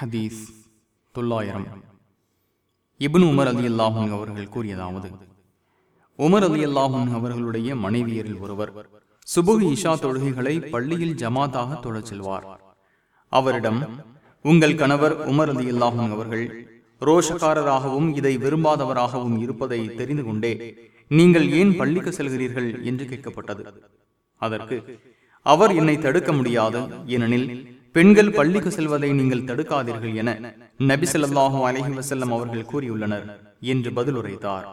ஹதீஸ் தொள்ளாயிரம். இப்னு உமர் அலி அல்லாஹன் அவர்கள் கூறியதாவது உமர் அலி அல்லாஹன் அவர்களுடைய மனைவியரில் ஒருவர் சுபுகு இஷா தொழுகைகளை பள்ளியில் ஜமாத்தாக தொழச் செல்வார். அவரிடம் உங்கள் கணவர் உமர் அலி அல்லாஹன் அவர்கள் ரோஷக்காரராகவும் இதை விரும்பாதவராகவும் இருப்பதை தெரிந்து கொண்டே நீங்கள் ஏன் பள்ளிக்கு செல்கிறீர்கள்? என்று கேட்கப்பட்டது. அதற்கு அவர் என்னை தடுக்க முடியாது ஏனெனில் பெண்கள் பள்ளிக்கு செல்வதை நீங்கள் தடுக்காதீர்கள் என நபி ஸல்லல்லாஹு அலஹி வசல்லம் அவர்கள் கூறியுள்ளனர் என்று பதிலுரைத்தார்.